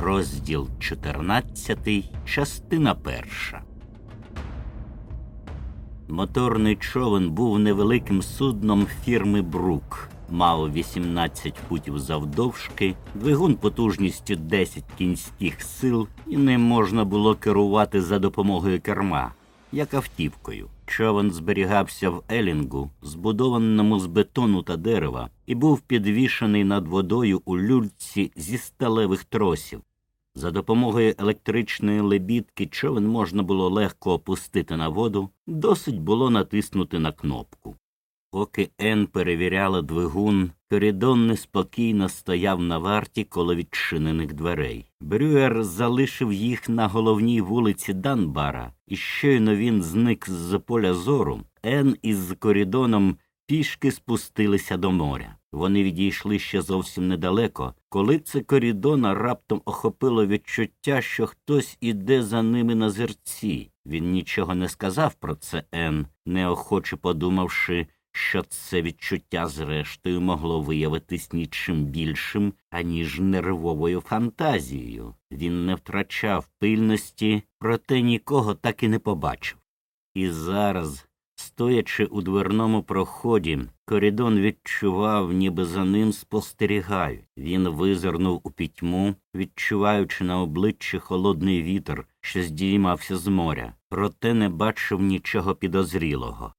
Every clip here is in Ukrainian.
Розділ 14, частина перша. Моторний човен був невеликим судном фірми Брук. Мав 18 футів завдовжки, двигун потужністю 10 кінських сил, і не можна було керувати за допомогою керма, як автівкою. Човен зберігався в Елінгу, збудованому з бетону та дерева, і був підвішений над водою у люльці зі сталевих тросів. За допомогою електричної лебідки човен можна було легко опустити на воду, досить було натиснути на кнопку. Поки Ен перевіряла двигун, Корідон неспокійно стояв на варті коло відчинених дверей. Брюер залишив їх на головній вулиці Данбара, і щойно він зник з поля зору. Ен із корідоном пішки спустилися до моря. Вони відійшли ще зовсім недалеко, коли це корідона раптом охопило відчуття, що хтось іде за ними на зерці. Він нічого не сказав про це Ен, неохоче подумавши, що це відчуття зрештою могло виявитись нічим більшим, аніж нервовою фантазією. Він не втрачав пильності, проте нікого так і не побачив. І зараз, стоячи у дверному проході, корідон відчував, ніби за ним спостерігають. Він визирнув у пітьму, відчуваючи на обличчі холодний вітер, що здіймався з моря, проте не бачив нічого підозрілого.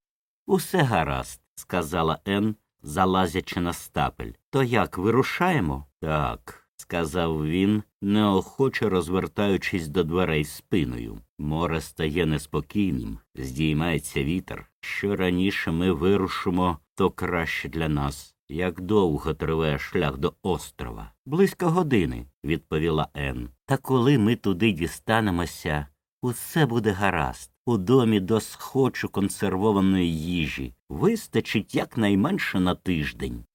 Усе гаразд сказала Ен, залазячи на стапель. То як вирушаємо? Так, сказав він, неохоче розвертаючись до дверей спиною. Море стає неспокійним, здіймається вітер. Що раніше ми вирушимо, то краще для нас. Як довго триває шлях до острова? Близько години, відповіла Ен. Та коли ми туди дістанемося, усе буде гаразд. У домі до схочу консервованої їжі вистачить якнайменше на тиждень.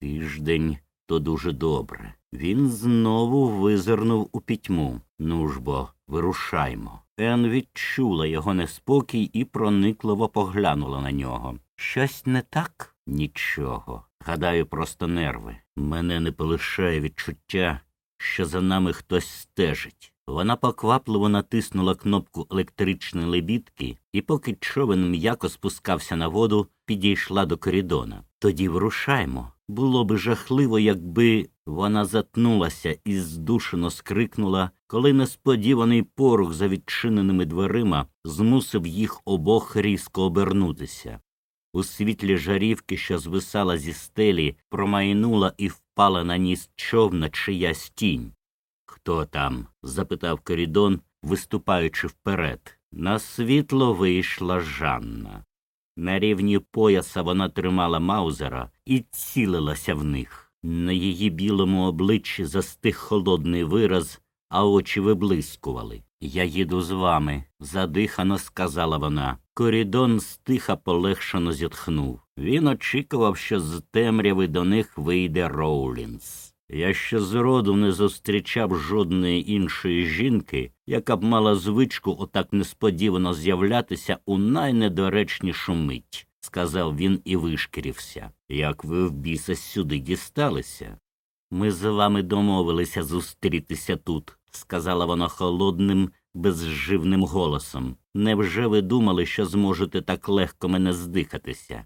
Тиждень то дуже добре. Він знову визирнув у пітьму. Ну ж бо, вирушаймо. Ен відчула його неспокій і проникливо поглянула на нього. Щось не так? Нічого. Гадаю, просто нерви. Мене не полишає відчуття, що за нами хтось стежить. Вона поквапливо натиснула кнопку електричної лебідки і, поки човен м'яко спускався на воду, підійшла до корідона. Тоді вирушаймо. Було би жахливо, якби вона затнулася і здушено скрикнула, коли несподіваний порух за відчиненими дверима змусив їх обох різко обернутися. У світлі жарівки, що звисала зі стелі, промайнула і впала на ніс човна чиясь тінь. Хто там? запитав корідон, виступаючи вперед. На світло вийшла Жанна. На рівні пояса вона тримала Маузера і цілилася в них. На її білому обличчі застиг холодний вираз, а очі виблискували. Я їду з вами, задихано сказала вона. Корідон стиха полегшено зітхнув. Він очікував, що з темряви до них вийде Роулінс. Я ще зроду не зустрічав жодної іншої жінки, яка б мала звичку отак несподівано з'являтися у найнедоречнішу мить, сказав він і вишкірився. Як ви в біса сюди дісталися? Ми з вами домовилися зустрітися тут, сказала вона холодним, безживним голосом. Невже ви думали, що зможете так легко мене здихатися?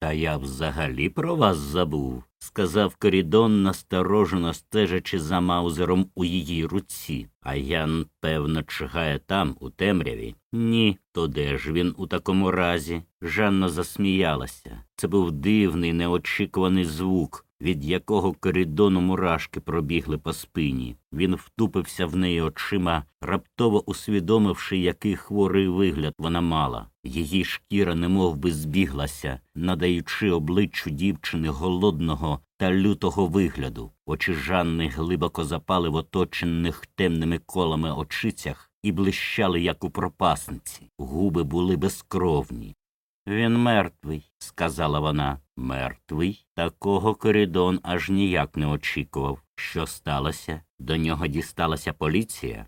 Та я взагалі про вас забув, сказав Корідон, насторожено стежачи за маузером у її руці. А Ян, певно, чигає там, у темряві. Ні, то де ж він у такому разі? Жанна засміялася. Це був дивний, неочікуваний звук від якого коридону мурашки пробігли по спині. Він втупився в неї очима, раптово усвідомивши, який хворий вигляд вона мала. Її шкіра немов би збіглася, надаючи обличчю дівчини голодного та лютого вигляду. Очі Жанни глибоко запали в оточених темними колами очицях і блищали, як у пропасниці. Губи були безкровні. Він мертвий, сказала вона. Мертвий? Такого коридон аж ніяк не очікував. Що сталося? До нього дісталася поліція.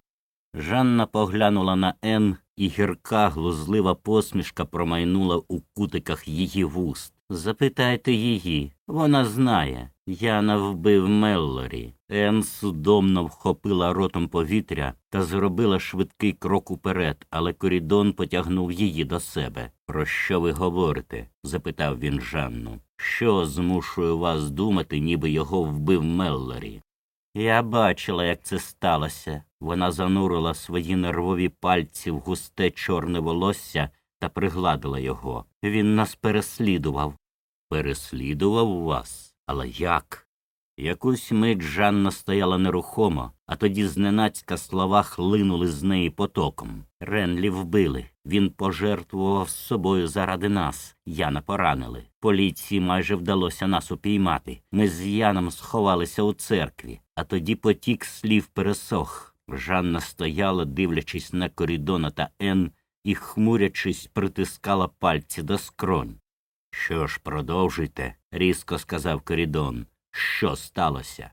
Жанна поглянула на Ен, і гірка глузлива посмішка промайнула у кутиках її вуст. Запитайте її, вона знає. Яна вбив Меллорі. Ен судомно вхопила ротом повітря та зробила швидкий крок уперед, але корідон потягнув її до себе. Про що ви говорите? запитав він Жанну. Що змушує вас думати, ніби його вбив Меллорі? Я бачила, як це сталося. Вона занурила свої нервові пальці в густе чорне волосся та пригладила його. Він нас переслідував. Переслідував вас? Але як? Якусь мить Жанна стояла нерухомо, а тоді зненацька слова хлинули з неї потоком. Ренлі вбили. Він пожертвував собою заради нас. Яна поранили. Поліції майже вдалося нас упіймати. Ми з Яном сховалися у церкві, а тоді потік слів пересох. Жанна стояла, дивлячись на корідона та Ен, і, хмурячись, притискала пальці до скронь. Що ж, продовжуйте, різко сказав корідон. Що сталося?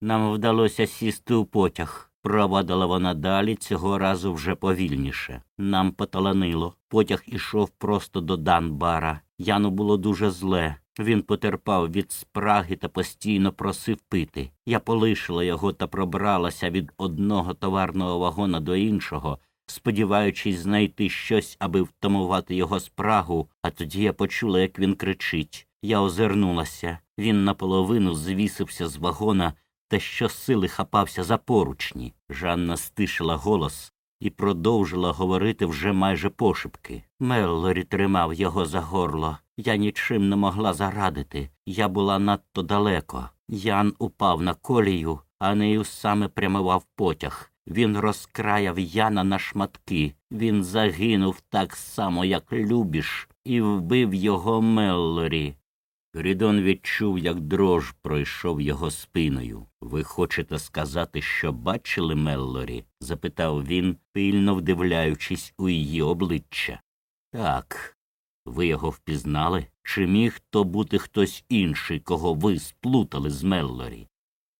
Нам вдалося сісти у потяг. Провадила вона далі, цього разу вже повільніше. Нам поталанило. Потяг ішов просто до Данбара. Яну було дуже зле. Він потерпав від спраги та постійно просив пити. Я полишила його та пробралася від одного товарного вагона до іншого, сподіваючись знайти щось, аби втамувати його спрагу, а тоді я почула, як він кричить. Я озирнулася. Він наполовину звісився з вагона та щосили хапався за поручні. Жанна стишила голос і продовжила говорити вже майже пошепки. Меллорі тримав його за горло. Я нічим не могла зарадити. Я була надто далеко. Ян упав на колію, а нею саме прямував потяг. Він розкраяв Яна на шматки. Він загинув так само, як Любіш, і вбив його Меллорі. Рідон відчув, як дрож пройшов його спиною. Ви хочете сказати, що бачили Меллорі? запитав він, пильно вдивляючись у її обличчя. Так. Ви його впізнали? Чи міг то бути хтось інший, кого ви сплутали з Меллорі?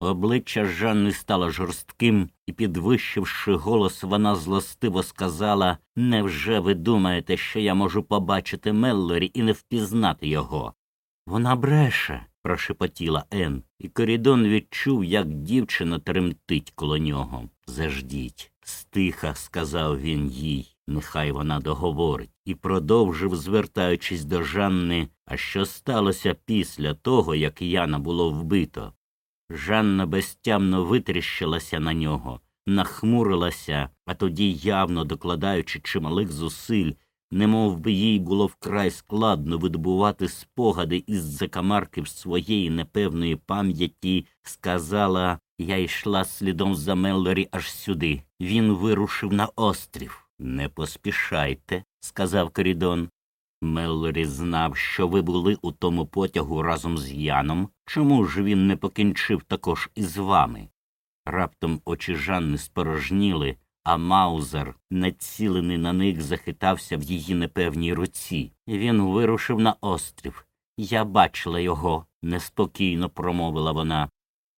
Обличчя Жанни стало жорстким, і, підвищивши голос, вона злостиво сказала Невже ви думаєте, що я можу побачити Меллорі і не впізнати його? Вона бреше, прошепотіла Ен, і Корідон відчув, як дівчина тремтить коло нього. Заждіть. Стиха, сказав він їй, нехай вона договорить, і продовжив, звертаючись до Жанни, а що сталося після того, як Яна було вбито. Жанна безтямно витріщилася на нього, нахмурилася, а тоді, явно докладаючи чималих зусиль, немов би їй було вкрай складно видобувати спогади із закамарків своєї непевної пам'яті, сказала я йшла слідом за Меллорі аж сюди. Він вирушив на острів. Не поспішайте, сказав Корідон. Меллорі знав, що ви були у тому потягу разом з Яном. Чому ж він не покінчив також із вами? Раптом очі Жанни спорожніли, а Маузер, націлений на них, захитався в її непевній руці. Він вирушив на острів. Я бачила його, неспокійно промовила вона.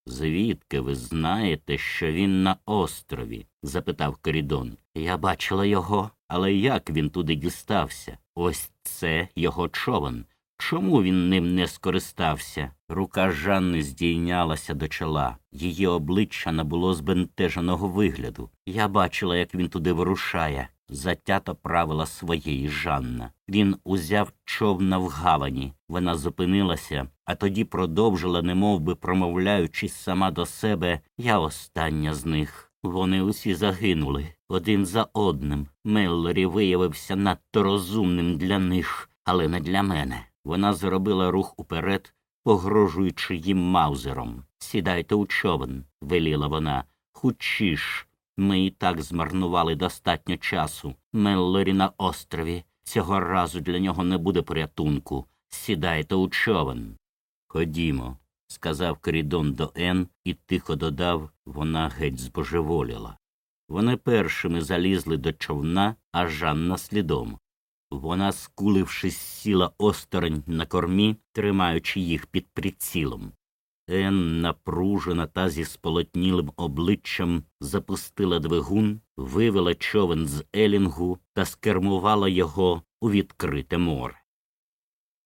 Звідки ви знаєте, що він на острові? запитав Корідон. Я бачила його, але як він туди дістався? Ось це його човен. Чому він ним не скористався? Рука Жанни здійнялася до чола. Її обличчя набуло збентеженого вигляду. Я бачила, як він туди вирушає. затято правила своєї Жанна. Він узяв човна в гавані. Вона зупинилася, а тоді продовжила, немов би промовляючись сама до себе, я остання з них. Вони усі загинули один за одним. Меллорі виявився надто розумним для них, але не для мене. Вона зробила рух уперед, погрожуючи їм маузером. Сідайте у човен, веліла вона. Хучіш. Ми і так змарнували достатньо часу. Меллорі на острові. Цього разу для нього не буде порятунку. Сідайте у човен. Ходімо, сказав Корідон до Ен і тихо додав вона геть збожеволіла. Вони першими залізли до човна, а Жанна слідом. Вона, скулившись, сіла осторонь на кормі, тримаючи їх під прицілом. Ен, напружена та зі сполотнілим обличчям, запустила двигун, вивела човен з Елінгу та скермувала його у відкрите море.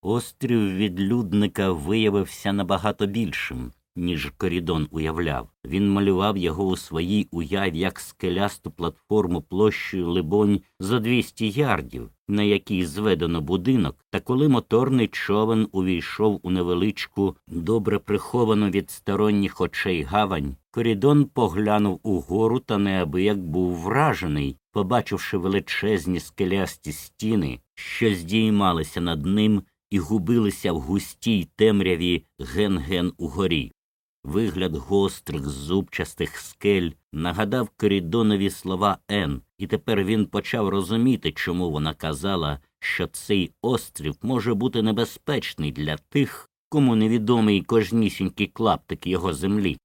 Острів відлюдника виявився набагато більшим, ніж корідон уявляв. Він малював його у своїй уяві як скелясту платформу площею либонь за 200 ярдів, на якій зведено будинок, та коли моторний човен увійшов у невеличку, добре приховану від сторонніх очей гавань, корідон поглянув угору та неабияк був вражений, побачивши величезні скелясті стіни, що здіймалися над ним і губилися в густій темряві ген-ген угорі. Вигляд гострих зубчастих скель нагадав Корідонові слова Ен, і тепер він почав розуміти, чому вона казала, що цей острів може бути небезпечний для тих, кому невідомий кожнісінький клаптик його землі.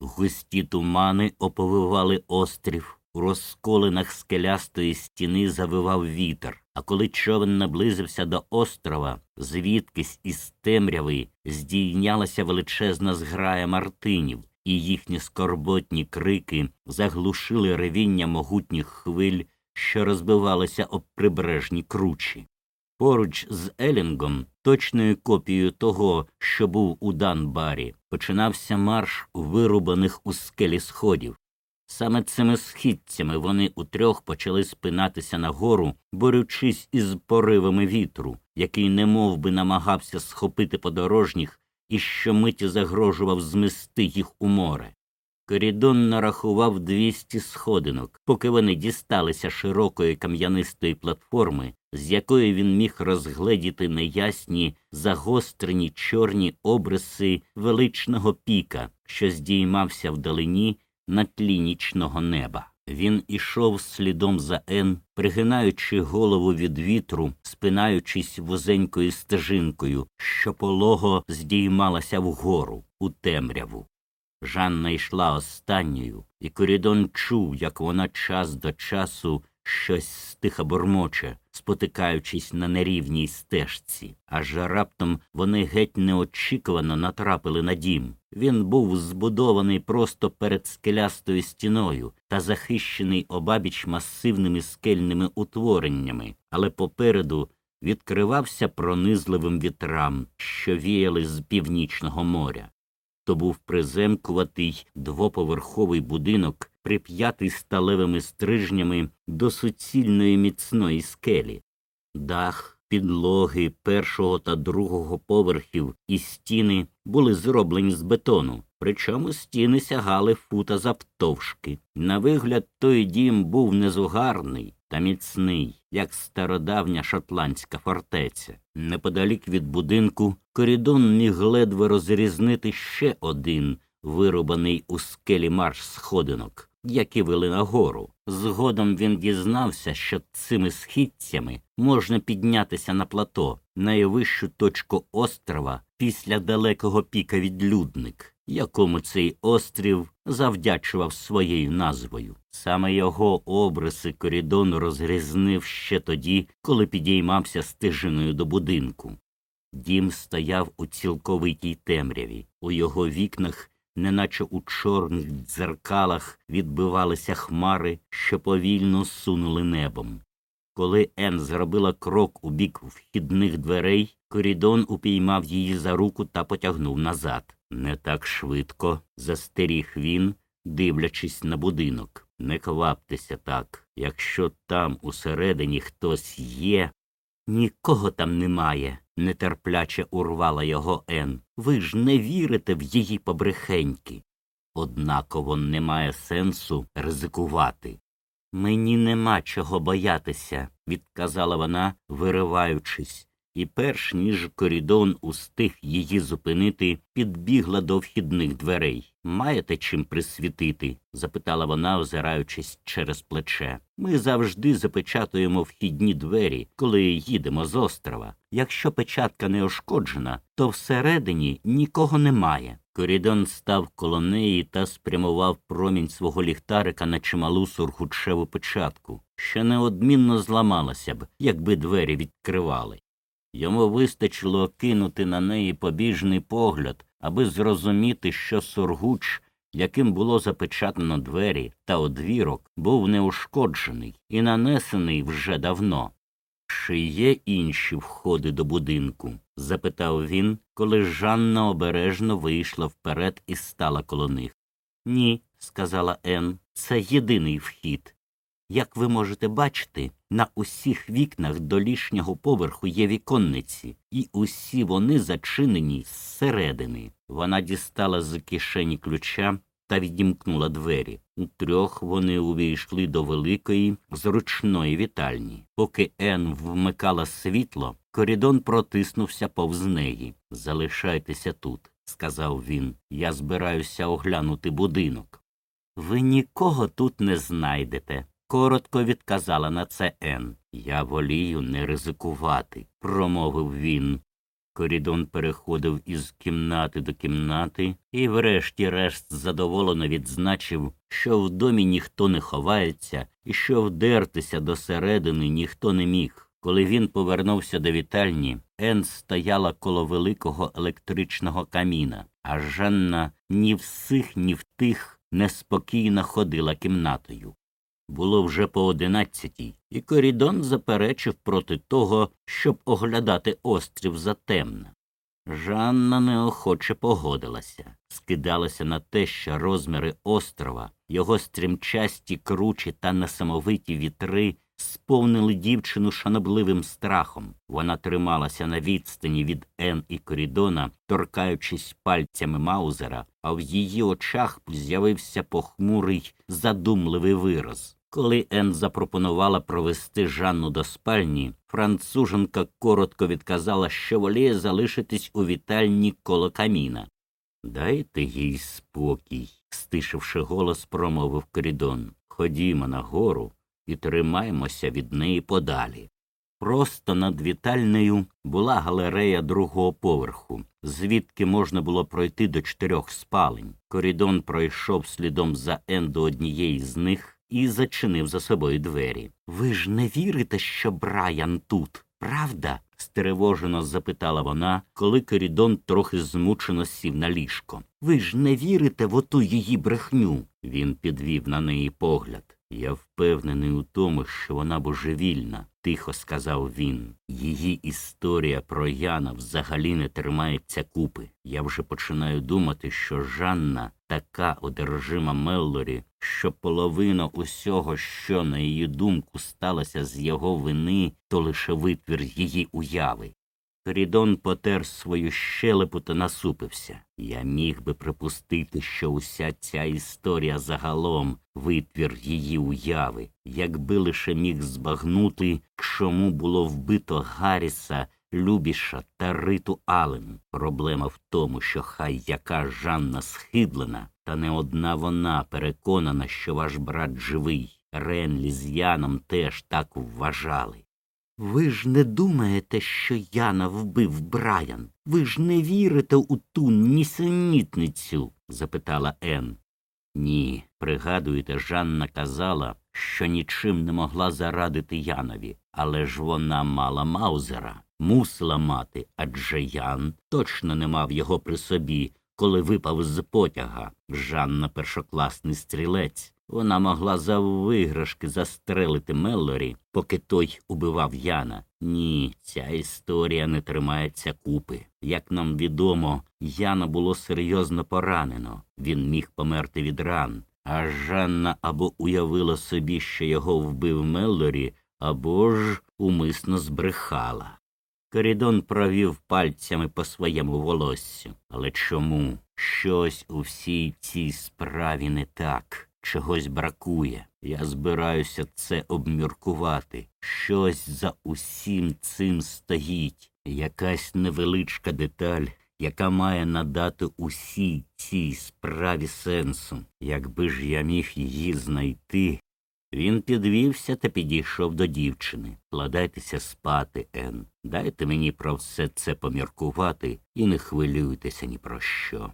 Густі тумани оповивали острів, у розколинах скелястої стіни завивав вітер, а коли човен наблизився до острова, звідкись із темряви здійнялася величезна зграя мартинів, і їхні скорботні крики заглушили ревіння могутніх хвиль, що розбивалися об прибережні кручі. Поруч з Елінгом, точною копією того, що був у Данбарі, починався марш вирубаних у скелі сходів. Саме цими східцями вони утрьох почали спинатися нагору, борючись із поривами вітру, який немов би намагався схопити подорожніх і щомиті загрожував змести їх у море. Корідон нарахував 200 сходинок, поки вони дісталися широкої кам'янистої платформи, з якої він міг розгледіти неясні, загострені чорні обриси величного піка, що здіймався вдалині на тлі нічного неба. Він ішов слідом за Ен, пригинаючи голову від вітру, спинаючись вузенькою стежинкою, що полого здіймалася вгору у темряву. Жанна йшла останньою, і Корідон чув, як вона час до часу щось стиха бормоче, спотикаючись на нерівній стежці, аж раптом вони геть неочікувано натрапили на дім. Він був збудований просто перед скелястою стіною та захищений обабіч масивними скельними утвореннями, але попереду відкривався пронизливим вітрам, що віяли з північного моря. То був приземкуватий двоповерховий будинок, прип'ятий сталевими стрижнями до суцільної міцної скелі. Дах, підлоги першого та другого поверхів і стіни були зроблені з бетону, причому стіни сягали фута завтовшки. На вигляд, той дім був незугарний та міцний, як стародавня шотландська фортеця. Неподалік від будинку корідон міг ледве розрізнити ще один, вирубаний у скелі марш сходинок, які вели нагору. Згодом він дізнався, що цими східцями можна піднятися на плато, найвищу точку острова після далекого піка відлюдник, якому цей острів завдячував своєю назвою. Саме його обриси корідон розрізнив ще тоді, коли підіймався стежиною до будинку. Дім стояв у цілковитій темряві, у його вікнах неначе у чорних дзеркалах відбивалися хмари, що повільно сунули небом. Коли Ен зробила крок у бік вхідних дверей, корідон упіймав її за руку та потягнув назад. Не так швидко, застеріг він, дивлячись на будинок. Не кваптеся так. Якщо там усередині хтось є. Нікого там немає, нетерпляче урвала його Ен. Ви ж не вірите в її побрехеньки. Однаково немає сенсу ризикувати. Мені нема чого боятися, відказала вона, вириваючись, і перш ніж корідон устиг її зупинити, підбігла до вхідних дверей. Маєте чим присвітити? запитала вона, озираючись через плече. Ми завжди запечатуємо вхідні двері, коли їдемо з острова. Якщо печатка не ошкоджена, то всередині нікого немає. Корідон став коло неї та спрямував промінь свого ліхтарика на чималу сургучеву печатку, що неодмінно зламалася б, якби двері відкривали. Йому вистачило кинути на неї побіжний погляд, аби зрозуміти, що сургуч, яким було запечатано двері та одвірок, був неушкоджений і нанесений вже давно. Чи є інші входи до будинку? запитав він, коли Жанна обережно вийшла вперед і стала коло них. Ні, сказала Ен, це єдиний вхід. Як ви можете бачити, на усіх вікнах до лішнього поверху є віконниці, і усі вони зачинені зсередини. Вона дістала з кишені ключа та відімкнула двері. У трьох вони увійшли до великої, зручної вітальні. Поки Ен вмикала світло, корідон протиснувся повз неї. Залишайтеся тут, сказав він. Я збираюся оглянути будинок. Ви нікого тут не знайдете, коротко відказала на це Ен. Я волію не ризикувати, промовив він. Корідон переходив із кімнати до кімнати і, врешті-решт, задоволено відзначив, що в домі ніхто не ховається і що вдертися до середини ніхто не міг. Коли він повернувся до вітальні, Ен стояла коло великого електричного каміна, а Жанна ні в сих, ні в тих неспокійно ходила кімнатою. Було вже по одинадцятій, і корідон заперечив проти того, щоб оглядати острів затемно. Жанна неохоче погодилася, скидалася на те, що розміри острова, його стрімчасті кручі та несамовиті вітри сповнили дівчину шанобливим страхом. Вона трималася на відстані від Ен і корідона, торкаючись пальцями Маузера, а в її очах з'явився похмурий, задумливий вираз. Коли Ен запропонувала провести Жанну до спальні, француженка коротко відказала, що воліє залишитись у вітальні коло каміна. Дайте їй спокій, стишивши голос, промовив корідон. Ходімо нагору і тримаймося від неї подалі. Просто над вітальнею була галерея другого поверху, звідки можна було пройти до чотирьох спалень. Корідон пройшов слідом за Ен до однієї з них і зачинив за собою двері. Ви ж не вірите, що Брайан тут, правда? стривожено запитала вона, коли Керідон трохи змучено сів на ліжко. Ви ж не вірите в оту її брехню? Він підвів на неї погляд. Я впевнений у тому, що вона божевільна, тихо сказав він. Її історія про Яна взагалі не тримається купи. Я вже починаю думати, що Жанна така одержима Меллорі, що половина усього, що, на її думку, сталося з його вини, то лише витвір її уяви. Корідон потер свою щелепу та насупився. Я міг би припустити, що уся ця історія загалом витвір її уяви, якби лише міг збагнути, чому було вбито Гарріса, Любіша та Риту Ален. Проблема в тому, що хай яка Жанна схиблена, та не одна вона переконана, що ваш брат живий. Ренлі з Яном теж так вважали. Ви ж не думаєте, що Яна вбив Брайан? Ви ж не вірите у ту нісенітницю? запитала Ен. Ні, пригадуєте, Жанна казала, що нічим не могла зарадити Янові, але ж вона мала Маузера, мусила мати, адже Ян точно не мав його при собі, коли випав з потяга. Жанна першокласний стрілець. Вона могла за виграшки застрелити Меллорі, поки той убивав Яна. Ні, ця історія не тримається купи. Як нам відомо, Яна було серйозно поранено. Він міг померти від ран, А Жанна або уявила собі, що його вбив Меллорі, або ж умисно збрехала. Корідон провів пальцями по своєму волоссю. Але чому? Щось у всій цій справі не так. Чогось бракує. Я збираюся це обміркувати. Щось за усім цим стоїть, якась невеличка деталь, яка має надати усій цій справі сенсу. Якби ж я міг її знайти. Він підвівся та підійшов до дівчини. Кладайтеся спати, Ен. Дайте мені про все це поміркувати і не хвилюйтеся ні про що.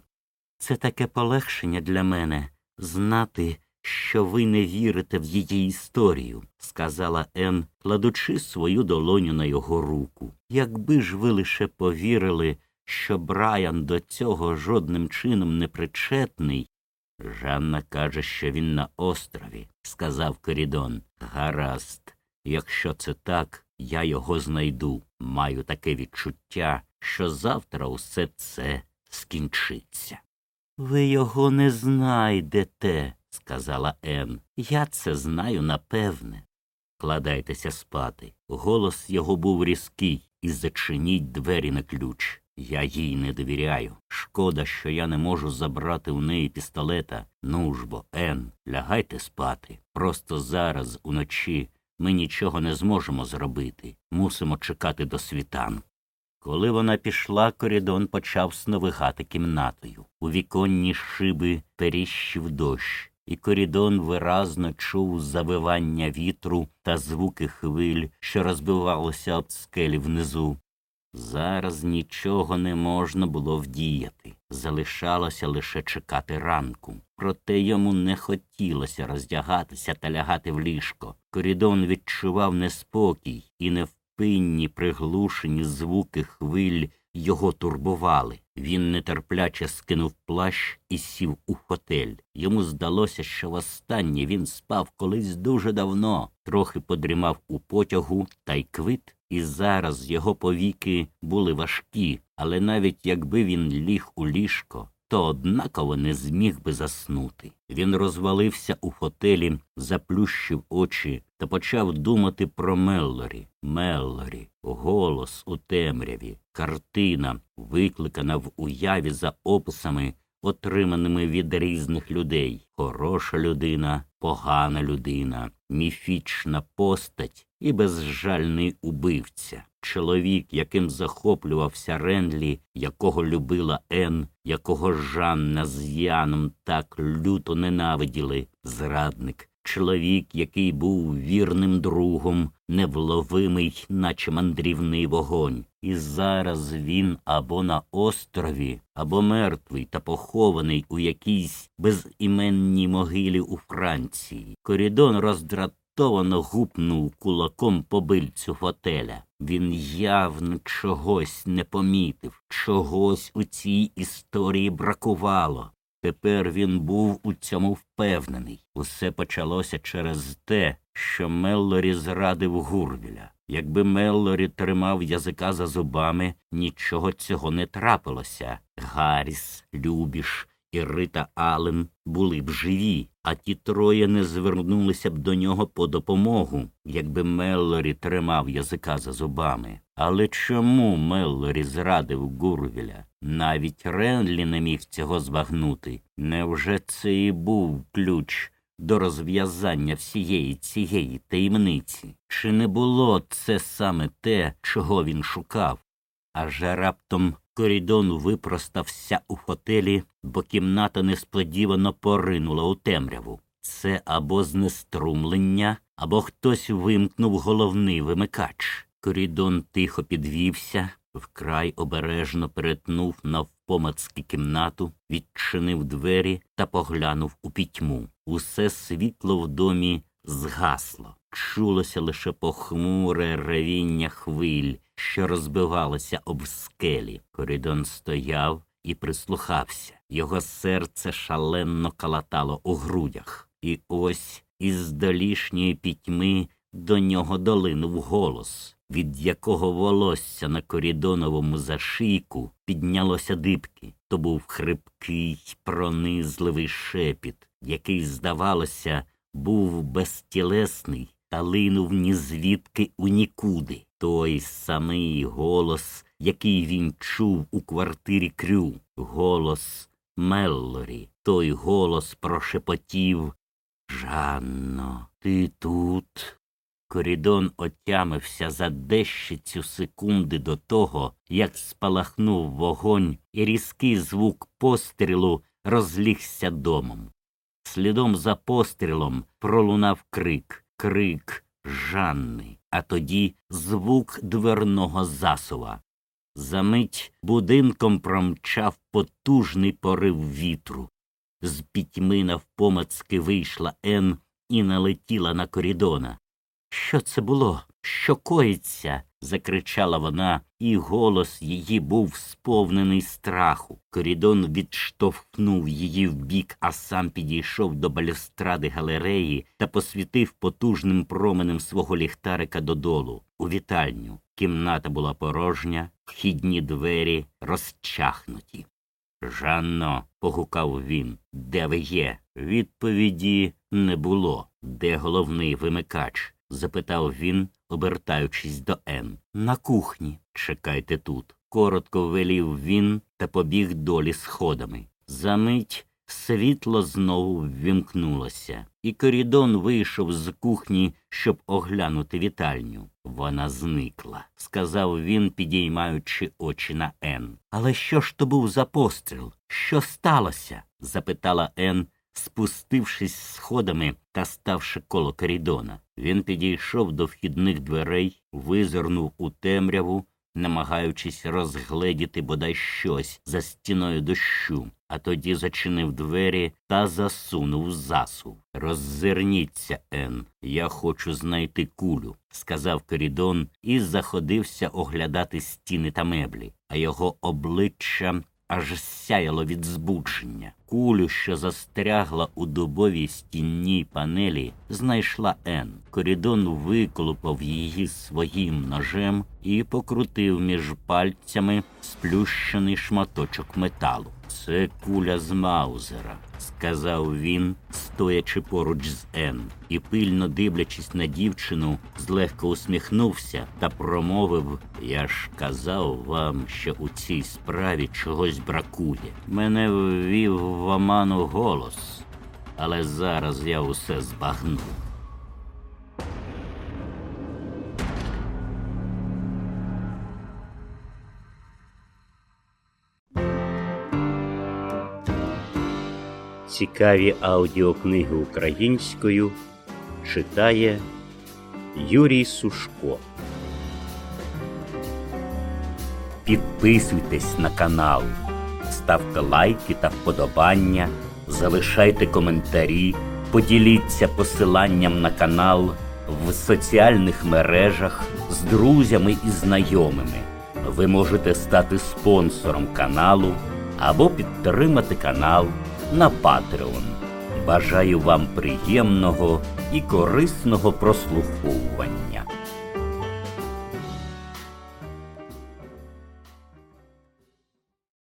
Це таке полегшення для мене знати, що ви не вірите в її історію, сказала Ен, кладучи свою долоню на його руку. Якби ж ви лише повірили, що Брайан до цього жодним чином не причетний. Жанна каже, що він на острові, сказав Корідон. Гаразд, якщо це так, я його знайду. Маю таке відчуття, що завтра усе це скінчиться. Ви його не знайдете, сказала Ен. Я це знаю напевне. Кладайтеся спати. Голос його був різкий, і зачиніть двері на ключ. Я їй не довіряю. Шкода, що я не можу забрати у неї пістолета. Ну ж бо, Ен, лягайте спати. Просто зараз, уночі, ми нічого не зможемо зробити. Мусимо чекати до світанку. Коли вона пішла, корідон почав сновигати кімнатою. У віконні шиби періщив дощ, і корідон виразно чув завивання вітру та звуки хвиль, що розбивалися об скелі внизу. Зараз нічого не можна було вдіяти. Залишалося лише чекати ранку. Проте йому не хотілося роздягатися та лягати в ліжко. Корідон відчував неспокій і невпинні приглушені звуки хвиль його турбували. Він нетерпляче скинув плащ і сів у хотель. Йому здалося, що востаннє він спав колись дуже давно, трохи подрімав у потягу та й квит. І зараз його повіки були важкі, але навіть якби він ліг у ліжко, то однаково не зміг би заснути. Він розвалився у фотелі, заплющив очі та почав думати про Меллорі. Меллорі, голос у темряві, картина, викликана в уяві за описами, отриманими від різних людей. Хороша людина, погана людина, міфічна постать і безжальний убивця. Чоловік, яким захоплювався Ренлі, якого любила Ен, якого Жанна з Яном так люто ненавиділи, зрадник, чоловік, який був вірним другом, невловимий, наче мандрівний вогонь. І зараз він або на острові, або мертвий та похований у якійсь безіменній могилі у Франції. Корідон роздратовано гупнув кулаком по бильцю фотеля. Він явно чогось не помітив, чогось у цій історії бракувало. Тепер він був у цьому впевнений. Усе почалося через те, що Меллорі зрадив Гурвіля. Якби Меллорі тримав язика за зубами, нічого цього не трапилося. Гарріс, Любіш і Рита Аллен були б живі, а ті троє не звернулися б до нього по допомогу, якби Меллорі тримав язика за зубами. Але чому Меллорі зрадив Гурвіля? Навіть Ренлі не міг цього збагнути. Невже це і був ключ до розв'язання всієї цієї таємниці? Чи не було це саме те, чого він шукав? Аж раптом корідон випростався у хотелі, бо кімната несподівано поринула у темряву. Це або знеструмлення, або хтось вимкнув головний вимикач. Корідон тихо підвівся, вкрай обережно перетнув навпомацьки кімнату, відчинив двері та поглянув у пітьму. Усе світло в домі згасло. Чулося лише похмуре ревіння хвиль, що розбивалося об скелі. Корідон стояв і прислухався. Його серце шалено калатало у грудях. І ось із долішньої пітьми до нього долинув голос, від якого волосся на корідоновому зашийку піднялося дибки. То був хрипкий, пронизливий шепіт, який, здавалося, був безтілесний та линув ні звідки у нікуди. Той самий голос, який він чув у квартирі Крю, голос Меллорі. Той голос прошепотів Жанно, ти тут. Корідон отямився за дещицю секунди до того, як спалахнув вогонь, і різкий звук пострілу розлігся домом. Слідом за пострілом пролунав крик, крик Жанни, а тоді звук дверного засува. Замить будинком промчав потужний порив вітру. З пітьми навпомацки вийшла Ен і налетіла на корідона. Що це було? Що коїться? закричала вона, і голос її був сповнений страху. Корідон відштовхнув її вбік, а сам підійшов до балюстради галереї та посвітив потужним променем свого ліхтарика додолу, у вітальню. Кімната була порожня, вхідні двері розчахнуті. Жанно, погукав він, де ви є? Відповіді не було. Де головний вимикач? Запитав він, обертаючись до Ен. На кухні. Чекайте тут. Коротко велів він та побіг долі сходами. Замить світло знову ввімкнулося, і корідон вийшов з кухні, щоб оглянути вітальню. Вона зникла, сказав він, підіймаючи очі на Ен. Але що ж то був за постріл? Що сталося? запитала Ен, спустившись сходами та ставши коло корідона. Він підійшов до вхідних дверей, визирнув у темряву, намагаючись розгледіти бодай щось за стіною дощу, а тоді зачинив двері та засунув засув. Роззирніться, Ен, я хочу знайти кулю, сказав Корідон і заходився оглядати стіни та меблі, а його обличчя аж сяяло від збудження. Кулю, що застрягла у дубовій стінній панелі, знайшла Ен. Корідон виколупав її своїм ножем і покрутив між пальцями сплющений шматочок металу. Це куля з Маузера, сказав він, стоячи поруч з Ен, і пильно дивлячись на дівчину, злегка усміхнувся та промовив Я ж казав вам, що у цій справі чогось бракує. Мене ввів в оману голос, але зараз я усе збагнув. Цікаві аудіокниги українською читає Юрій Сушко. Підписуйтесь на канал, ставте лайки та вподобання, залишайте коментарі, поділіться посиланням на канал в соціальних мережах з друзями і знайомими. Ви можете стати спонсором каналу або підтримати канал на Patreon. Бажаю вам приємного і корисного прослуховування.